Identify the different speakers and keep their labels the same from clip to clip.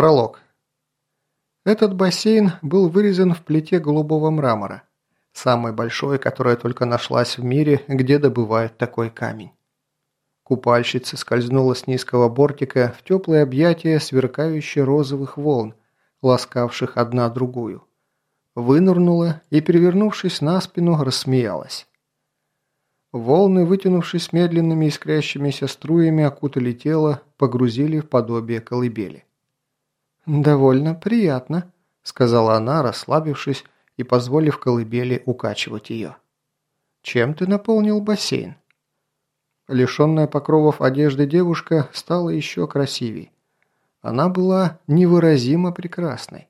Speaker 1: Пролог. Этот бассейн был вырезан в плите голубого мрамора, самый большой, которая только нашлась в мире, где добывают такой камень. Купальщица скользнула с низкого бортика в теплые объятия сверкающих розовых волн, ласкавших одна другую. Вынырнула и, перевернувшись на спину, рассмеялась. Волны, вытянувшись медленными искрящимися струями, окутали тело, погрузили в подобие колыбели. «Довольно приятно», – сказала она, расслабившись и позволив колыбели укачивать ее. «Чем ты наполнил бассейн?» Лишенная покровов одежды девушка стала еще красивей. Она была невыразимо прекрасной.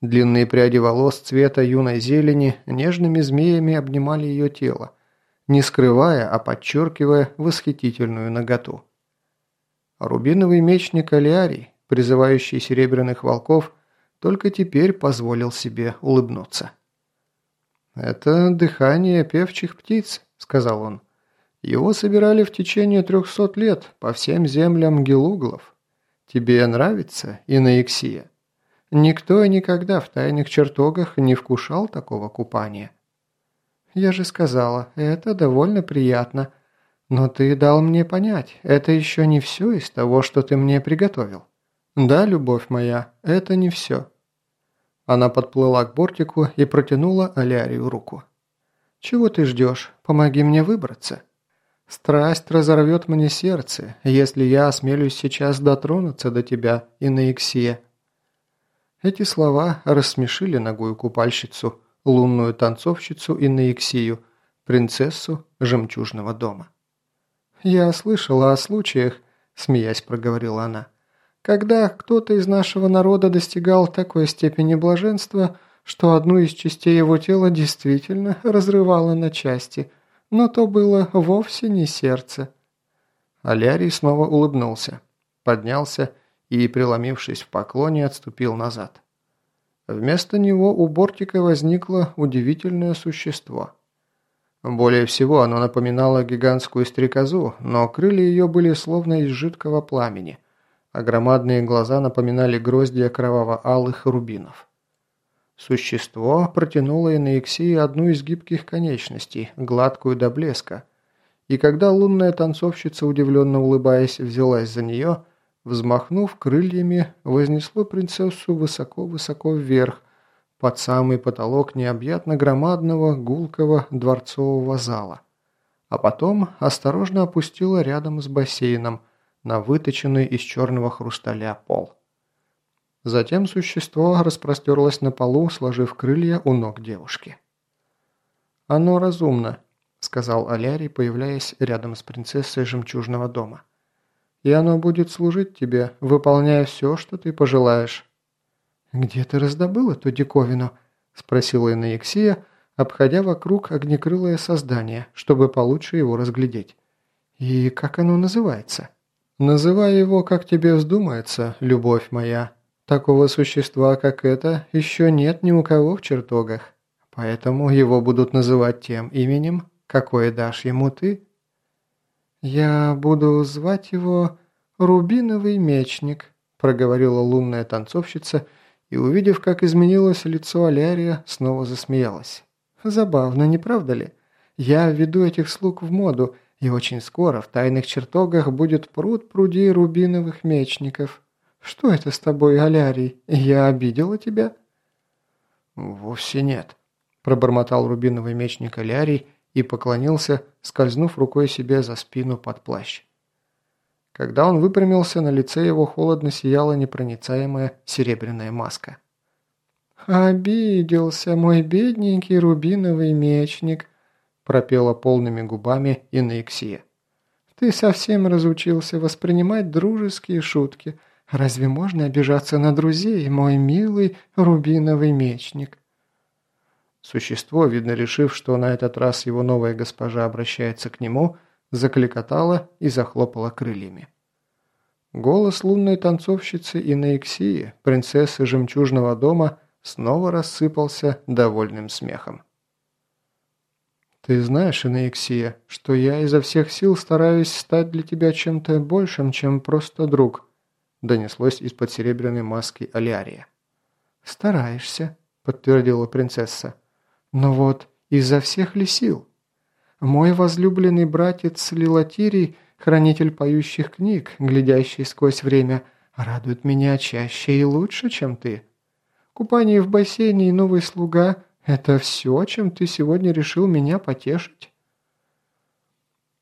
Speaker 1: Длинные пряди волос цвета юной зелени нежными змеями обнимали ее тело, не скрывая, а подчеркивая восхитительную наготу. Рубиновый мечник Алиарий призывающий серебряных волков, только теперь позволил себе улыбнуться. «Это дыхание певчих птиц», – сказал он. «Его собирали в течение трехсот лет по всем землям Гелуглов. Тебе нравится, Инаиксия? Никто и никогда в тайных чертогах не вкушал такого купания». «Я же сказала, это довольно приятно. Но ты дал мне понять, это еще не все из того, что ты мне приготовил». «Да, любовь моя, это не все». Она подплыла к бортику и протянула Алярию руку. «Чего ты ждешь? Помоги мне выбраться. Страсть разорвет мне сердце, если я осмелюсь сейчас дотронуться до тебя, Инаиксия». Эти слова рассмешили ногую купальщицу, лунную танцовщицу Инаиксию, принцессу жемчужного дома. «Я слышала о случаях», – смеясь проговорила она, когда кто-то из нашего народа достигал такой степени блаженства, что одну из частей его тела действительно разрывало на части, но то было вовсе не сердце. Алярий снова улыбнулся, поднялся и, преломившись в поклоне, отступил назад. Вместо него у бортика возникло удивительное существо. Более всего оно напоминало гигантскую стрекозу, но крылья ее были словно из жидкого пламени – а громадные глаза напоминали гроздья кроваво-алых рубинов. Существо протянуло Инаиксии одну из гибких конечностей, гладкую до блеска, и когда лунная танцовщица, удивленно улыбаясь, взялась за нее, взмахнув крыльями, вознесло принцессу высоко-высоко вверх, под самый потолок необъятно громадного гулкого дворцового зала, а потом осторожно опустило рядом с бассейном – на выточенный из черного хрусталя пол. Затем существо распростерлось на полу, сложив крылья у ног девушки. «Оно разумно», — сказал Алярий, появляясь рядом с принцессой жемчужного дома. «И оно будет служить тебе, выполняя все, что ты пожелаешь». «Где ты раздобыл эту диковину?» — спросила Инаексия, обходя вокруг огнекрылое создание, чтобы получше его разглядеть. «И как оно называется?» Называй его, как тебе вздумается, любовь моя. Такого существа, как это, еще нет ни у кого в чертогах. Поэтому его будут называть тем именем, какое дашь ему ты. Я буду звать его Рубиновый мечник, проговорила лунная танцовщица и, увидев, как изменилось лицо Алярия, снова засмеялась. Забавно, не правда ли? Я введу этих слуг в моду – и очень скоро в тайных чертогах будет пруд пруди рубиновых мечников. Что это с тобой, Алярий? Я обидела тебя?» «Вовсе нет», – пробормотал рубиновый мечник Алярий и поклонился, скользнув рукой себе за спину под плащ. Когда он выпрямился, на лице его холодно сияла непроницаемая серебряная маска. «Обиделся мой бедненький рубиновый мечник», пропела полными губами Инаиксия. «Ты совсем разучился воспринимать дружеские шутки. Разве можно обижаться на друзей, мой милый рубиновый мечник?» Существо, видно решив, что на этот раз его новая госпожа обращается к нему, закликотало и захлопало крыльями. Голос лунной танцовщицы Инаиксии, принцессы жемчужного дома, снова рассыпался довольным смехом. «Ты знаешь, Инаиксия, что я изо всех сил стараюсь стать для тебя чем-то большим, чем просто друг», донеслось из-под серебряной маски Алярия. «Стараешься», – подтвердила принцесса. «Но вот изо всех ли сил? Мой возлюбленный братец Лилатирий, хранитель поющих книг, глядящий сквозь время, радует меня чаще и лучше, чем ты. Купание в бассейне и новый слуга – это все, чем ты сегодня решил меня потешить?»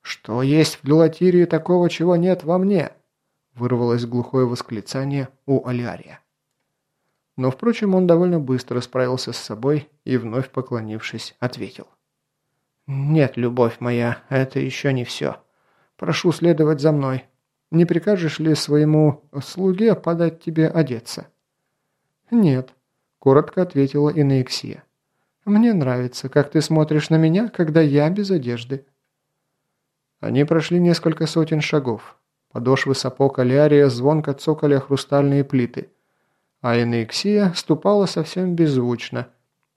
Speaker 1: «Что есть в Лилатирии такого, чего нет во мне?» Вырвалось глухое восклицание у Алярия. Но, впрочем, он довольно быстро справился с собой и, вновь поклонившись, ответил. «Нет, любовь моя, это еще не все. Прошу следовать за мной. Не прикажешь ли своему слуге подать тебе одеться?» «Нет», – коротко ответила Инеиксия. «Мне нравится, как ты смотришь на меня, когда я без одежды». Они прошли несколько сотен шагов. Подошвы сапог Алярия звонко цокали хрустальные плиты, а Энеиксия ступала совсем беззвучно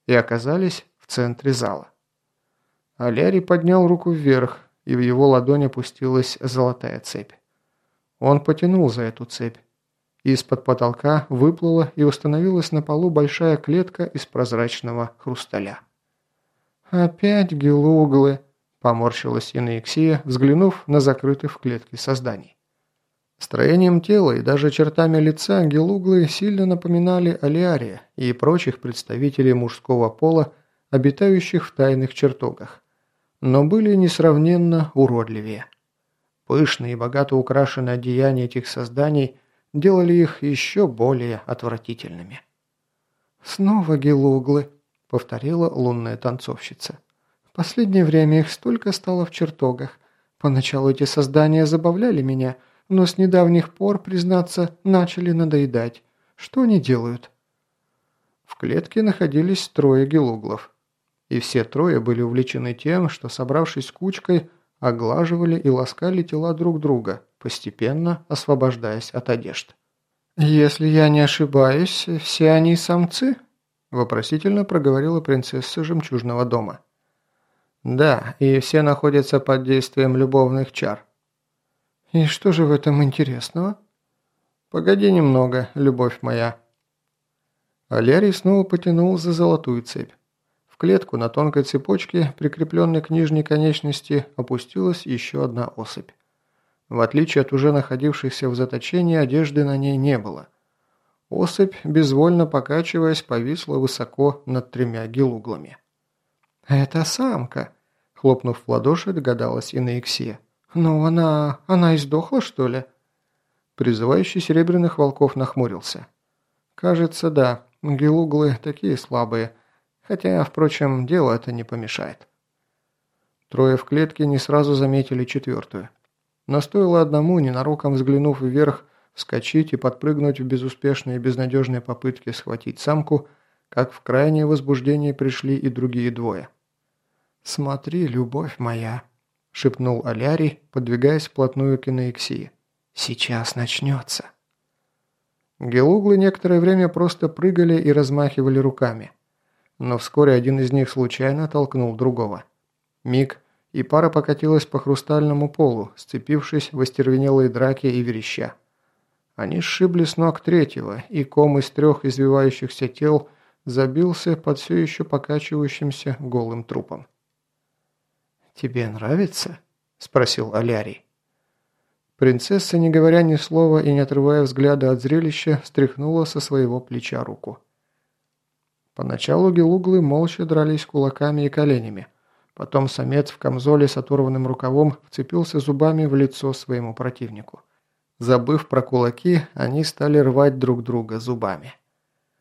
Speaker 1: и оказались в центре зала. Алярий поднял руку вверх, и в его ладонь опустилась золотая цепь. Он потянул за эту цепь. Из-под потолка выплыла и установилась на полу большая клетка из прозрачного хрусталя. «Опять гелуглы!» Поморщилась Инеиксия, взглянув на закрытых в клетке созданий. Строением тела и даже чертами лица гелуглы сильно напоминали Алиария и прочих представителей мужского пола, обитающих в тайных чертогах, но были несравненно уродливее. Пышные и богато украшенные одеяния этих созданий делали их еще более отвратительными. «Снова гелуглы», — повторила лунная танцовщица. Последнее время их столько стало в чертогах. Поначалу эти создания забавляли меня, но с недавних пор, признаться, начали надоедать. Что они делают? В клетке находились трое гелуглов. И все трое были увлечены тем, что, собравшись кучкой, оглаживали и ласкали тела друг друга, постепенно освобождаясь от одежд. «Если я не ошибаюсь, все они самцы?» – вопросительно проговорила принцесса Жемчужного дома. Да, и все находятся под действием любовных чар. И что же в этом интересного? Погоди немного, любовь моя. Алярий снова потянул за золотую цепь. В клетку на тонкой цепочке, прикрепленной к нижней конечности, опустилась еще одна особь. В отличие от уже находившихся в заточении, одежды на ней не было. Особь, безвольно покачиваясь, повисла высоко над тремя гелуглами. «Это самка!» – хлопнув в ладоши, догадалась Инеиксия. «Ну, она... она издохла, что ли?» Призывающий серебряных волков нахмурился. «Кажется, да. Гелуглы такие слабые. Хотя, впрочем, дело это не помешает». Трое в клетке не сразу заметили четвертую. Но стоило одному, ненароком взглянув вверх, вскочить и подпрыгнуть в безуспешной и безнадежной попытке схватить самку – как в крайнее возбуждение пришли и другие двое. «Смотри, любовь моя», – шепнул Алярий, подвигаясь вплотную к Инеиксии. «Сейчас начнется». Гелуглы некоторое время просто прыгали и размахивали руками. Но вскоре один из них случайно толкнул другого. Миг, и пара покатилась по хрустальному полу, сцепившись в остервенелые драки и вереща. Они сшибли с ног третьего, и ком из трех извивающихся тел – забился под все еще покачивающимся голым трупом. «Тебе нравится?» – спросил Алярий. Принцесса, не говоря ни слова и не отрывая взгляда от зрелища, стряхнула со своего плеча руку. Поначалу гелуглы молча дрались кулаками и коленями. Потом самец в камзоле с оторванным рукавом вцепился зубами в лицо своему противнику. Забыв про кулаки, они стали рвать друг друга зубами.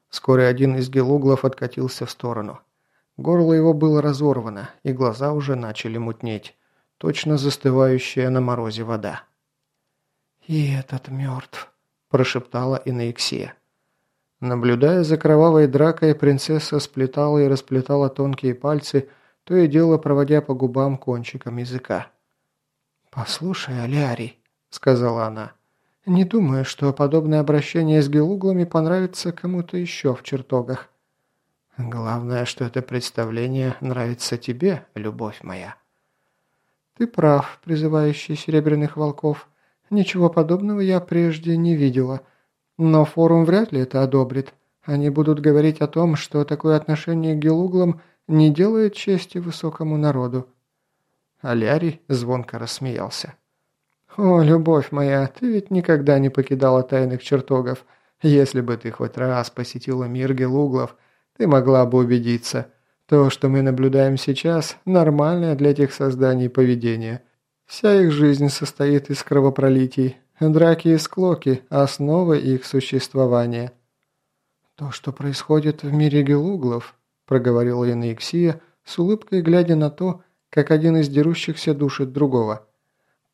Speaker 1: Вскоре один из гелуглов откатился в сторону. Горло его было разорвано, и глаза уже начали мутнеть, точно застывающая на морозе вода. «И этот мертв», – прошептала Инеиксия. Наблюдая за кровавой дракой, принцесса сплетала и расплетала тонкие пальцы, то и дело проводя по губам кончиком языка. «Послушай, Алярий», – сказала она, – не думаю, что подобное обращение с гелуглами понравится кому-то еще в чертогах. Главное, что это представление нравится тебе, любовь моя. Ты прав, призывающий серебряных волков. Ничего подобного я прежде не видела, Но форум вряд ли это одобрит. Они будут говорить о том, что такое отношение к гелуглам не делает чести высокому народу». Алярий звонко рассмеялся. «О, любовь моя, ты ведь никогда не покидала тайных чертогов. Если бы ты хоть раз посетила мир гелуглов, ты могла бы убедиться. То, что мы наблюдаем сейчас, нормальное для этих созданий поведение. Вся их жизнь состоит из кровопролитий. Драки и склоки – основа их существования». «То, что происходит в мире гелуглов», – проговорила Янексия, с улыбкой глядя на то, как один из дерущихся душит другого –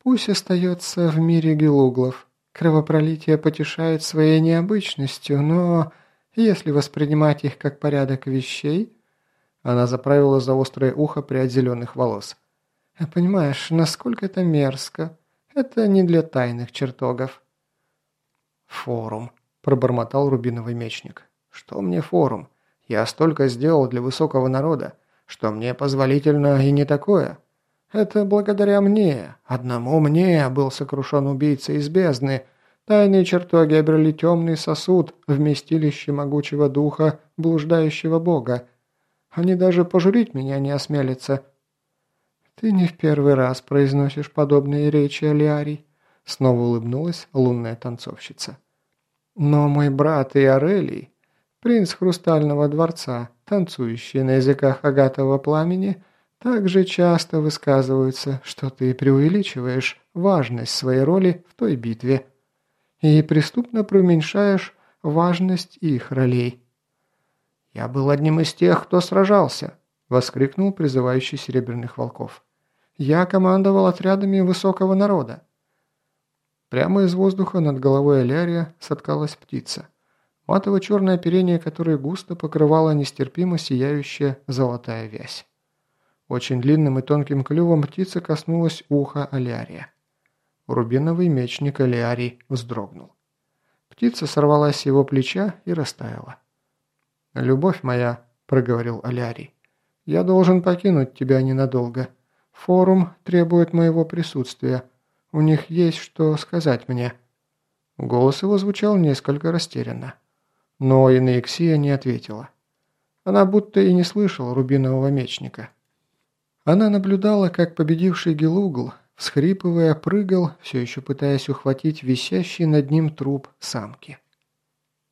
Speaker 1: Пусть остается в мире гелуглов. Кровопролитие потешает своей необычностью, но если воспринимать их как порядок вещей...» Она заправила за острое ухо прядь зеленых волос. «Понимаешь, насколько это мерзко. Это не для тайных чертогов». «Форум», – пробормотал рубиновый мечник. «Что мне форум? Я столько сделал для высокого народа, что мне позволительно и не такое». Это благодаря мне, одному мне был сокрушен убийца из бездны. Тайные чертоги обрели темный сосуд, вместилище могучего духа, блуждающего бога. Они даже пожурить меня не осмелятся. Ты не в первый раз произносишь подобные речи, Алиарий. Снова улыбнулась лунная танцовщица. Но мой брат Иорелий, принц Хрустального дворца, танцующий на языках агатового пламени, также часто высказываются, что ты преувеличиваешь важность своей роли в той битве и преступно преуменьшаешь важность их ролей. «Я был одним из тех, кто сражался», – воскликнул призывающий Серебряных Волков. «Я командовал отрядами высокого народа». Прямо из воздуха над головой Алярия соткалась птица. Матово-черное оперение, которое густо покрывало нестерпимо сияющая золотая вязь. Очень длинным и тонким клювом птица коснулась уха Алярия. Рубиновый мечник Алиарий вздрогнул. Птица сорвалась с его плеча и растаяла. «Любовь моя», – проговорил Алярий, – «я должен покинуть тебя ненадолго. Форум требует моего присутствия. У них есть что сказать мне». Голос его звучал несколько растерянно. Но Инеиксия не ответила. Она будто и не слышала рубинового мечника. Она наблюдала, как победивший Гелугл, всхрипывая, прыгал, все еще пытаясь ухватить висящий над ним труп самки.